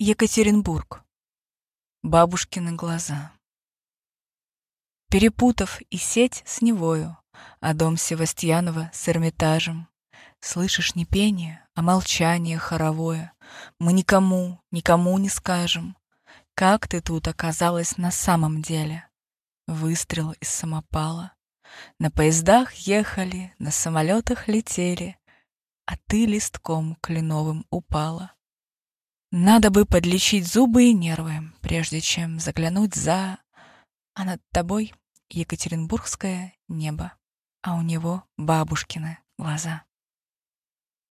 Екатеринбург. Бабушкины глаза. Перепутав и сеть с Невою, а дом Севастьянова с Эрмитажем, Слышишь не пение, а молчание хоровое. Мы никому, никому не скажем, Как ты тут оказалась на самом деле. Выстрел из самопала. На поездах ехали, на самолетах летели, А ты листком кленовым упала. Надо бы подлечить зубы и нервы, прежде чем заглянуть за... А над тобой Екатеринбургское небо, а у него бабушкины глаза.